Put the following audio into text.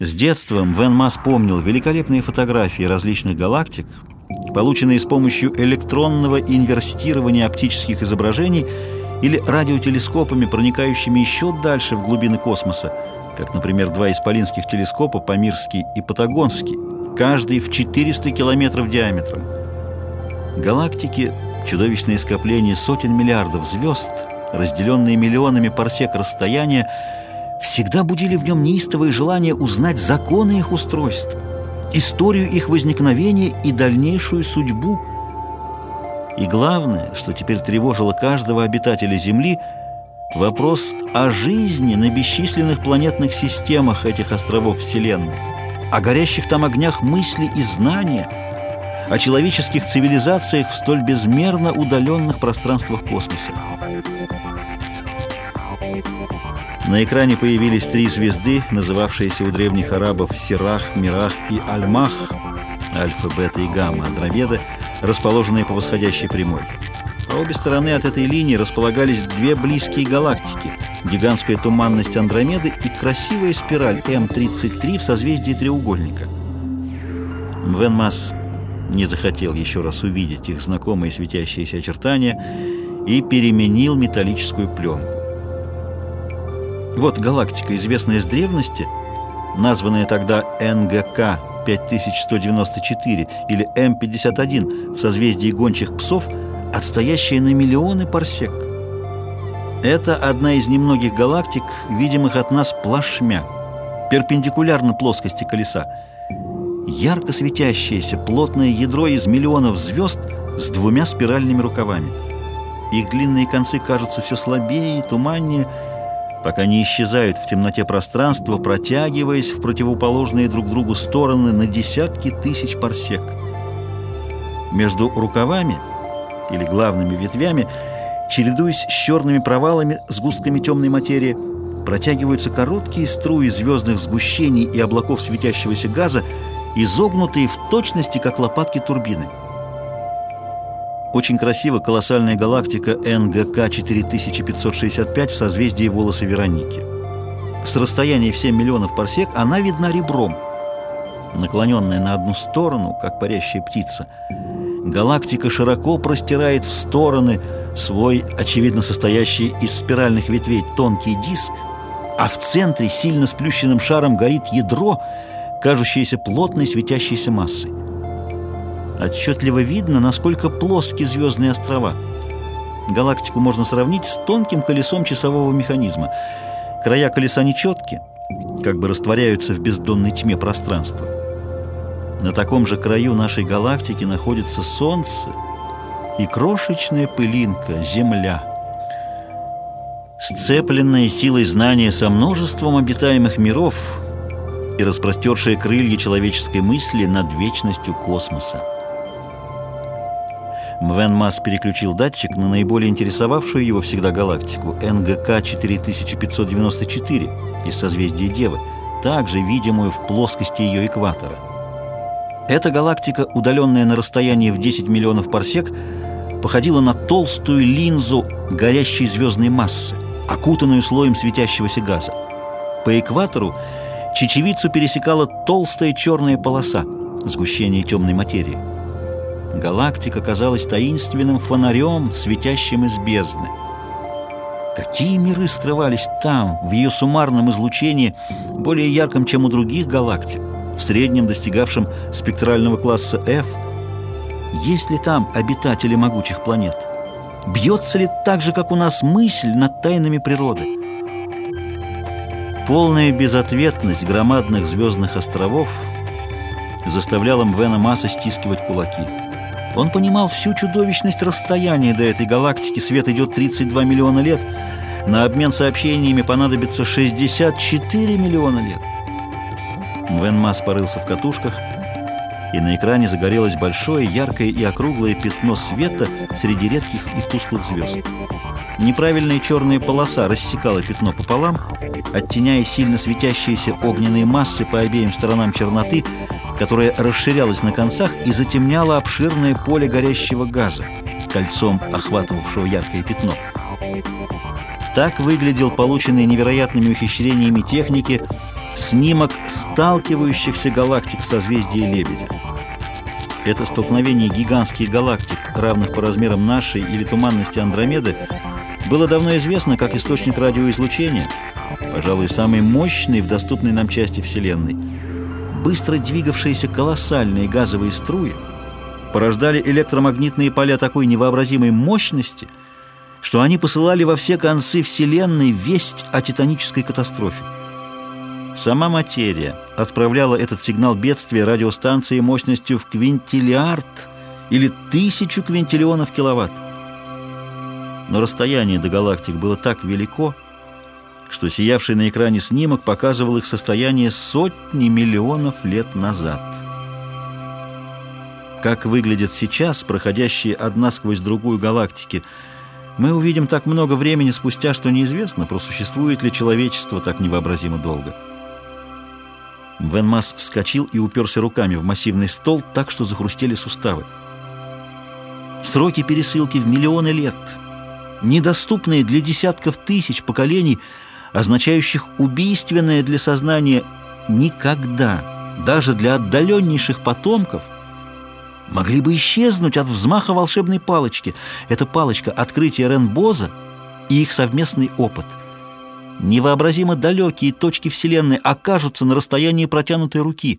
С детства Вен Мас помнил великолепные фотографии различных галактик, полученные с помощью электронного инверстирования оптических изображений или радиотелескопами, проникающими еще дальше в глубины космоса, как, например, два исполинских телескопа, Памирский и Патагонский, каждый в 400 километров диаметром. Галактики — чудовищные скопления сотен миллиардов звезд, разделенные миллионами парсек расстояния, всегда будили в нем неистовое желание узнать законы их устройства, историю их возникновения и дальнейшую судьбу. И главное, что теперь тревожило каждого обитателя Земли — Вопрос о жизни на бесчисленных планетных системах этих островов Вселенной, о горящих там огнях мысли и знания, о человеческих цивилизациях в столь безмерно удаленных пространствах космоса. На экране появились три звезды, называвшиеся у древних арабов Сирах, Мирах и Альмах, альфа, бета и гамма, Андромеда, расположенные по восходящей прямой. По обе стороны от этой линии располагались две близкие галактики – гигантская туманность Андромеды и красивая спираль М-33 в созвездии треугольника. Мвен Масс не захотел еще раз увидеть их знакомые светящиеся очертания и переменил металлическую пленку. Вот галактика, известная с древности, названная тогда НГК 5194 или М51 в созвездии гончих псов – отстоящая на миллионы парсек. Это одна из немногих галактик, видимых от нас плашмя, перпендикулярно плоскости колеса. Ярко светящееся плотное ядро из миллионов звезд с двумя спиральными рукавами. Их длинные концы кажутся все слабее и туманнее, пока не исчезают в темноте пространства, протягиваясь в противоположные друг другу стороны на десятки тысяч парсек. Между рукавами – или главными ветвями, чередуясь с черными провалами, с густками темной материи, протягиваются короткие струи звездных сгущений и облаков светящегося газа, изогнутые в точности, как лопатки турбины. Очень красиво колоссальная галактика НГК 4565 в созвездии волосы Вероники. С расстояния в 7 миллионов парсек она видна ребром, наклоненная на одну сторону, как парящая птица – галактика широко простирает в стороны свой, очевидно состоящий из спиральных ветвей, тонкий диск, а в центре сильно сплющенным шаром горит ядро, кажущееся плотной светящейся массой. Отчетливо видно, насколько плоски звездные острова. Галактику можно сравнить с тонким колесом часового механизма. Края колеса нечетки, как бы растворяются в бездонной тьме пространства. На таком же краю нашей галактики находится Солнце и крошечная пылинка — Земля. Сцепленная силой знания со множеством обитаемых миров и распростершие крылья человеческой мысли над вечностью космоса. Мвен Масс переключил датчик на наиболее интересовавшую его всегда галактику НГК 4594 из созвездия Девы, также видимую в плоскости ее экватора. Эта галактика, удаленная на расстоянии в 10 миллионов парсек, походила на толстую линзу горящей звездной массы, окутанную слоем светящегося газа. По экватору чечевицу пересекала толстая черная полоса, сгущение темной материи. Галактика казалась таинственным фонарем, светящим из бездны. Какие миры скрывались там, в ее суммарном излучении, более ярком, чем у других галактик? в среднем достигавшем спектрального класса F, есть ли там обитатели могучих планет? Бьется ли так же, как у нас, мысль над тайнами природы? Полная безответность громадных звездных островов заставляла Мвена Масса стискивать кулаки. Он понимал всю чудовищность расстояния до этой галактики. Свет идет 32 миллиона лет. На обмен сообщениями понадобится 64 миллиона лет. Вен Мас порылся в катушках, и на экране загорелось большое, яркое и округлое пятно света среди редких и тусклых звезд. Неправильная черная полоса рассекала пятно пополам, оттеняя сильно светящиеся огненные массы по обеим сторонам черноты, которая расширялась на концах и затемняла обширное поле горящего газа, кольцом охватывавшего яркое пятно. Так выглядел полученный невероятными ухищрениями техники снимок сталкивающихся галактик в созвездии Лебедя. Это столкновение гигантских галактик, равных по размерам нашей или туманности Андромеды, было давно известно как источник радиоизлучения, пожалуй, самый мощный в доступной нам части Вселенной. Быстро двигавшиеся колоссальные газовые струи порождали электромагнитные поля такой невообразимой мощности – что они посылали во все концы Вселенной весть о титанической катастрофе. Сама материя отправляла этот сигнал бедствия радиостанции мощностью в квинтиллиард или тысячу квинтиллионов киловатт. Но расстояние до галактик было так велико, что сиявший на экране снимок показывал их состояние сотни миллионов лет назад. Как выглядят сейчас проходящие одна сквозь другую галактики – мы увидим так много времени спустя, что неизвестно, просуществует ли человечество так невообразимо долго. Венмас вскочил и уперся руками в массивный стол так, что захрустели суставы. Сроки пересылки в миллионы лет, недоступные для десятков тысяч поколений, означающих убийственное для сознания «никогда», даже для отдаленнейших потомков – могли бы исчезнуть от взмаха волшебной палочки. Эта палочка — открытие Ренбоза и их совместный опыт. Невообразимо далекие точки Вселенной окажутся на расстоянии протянутой руки.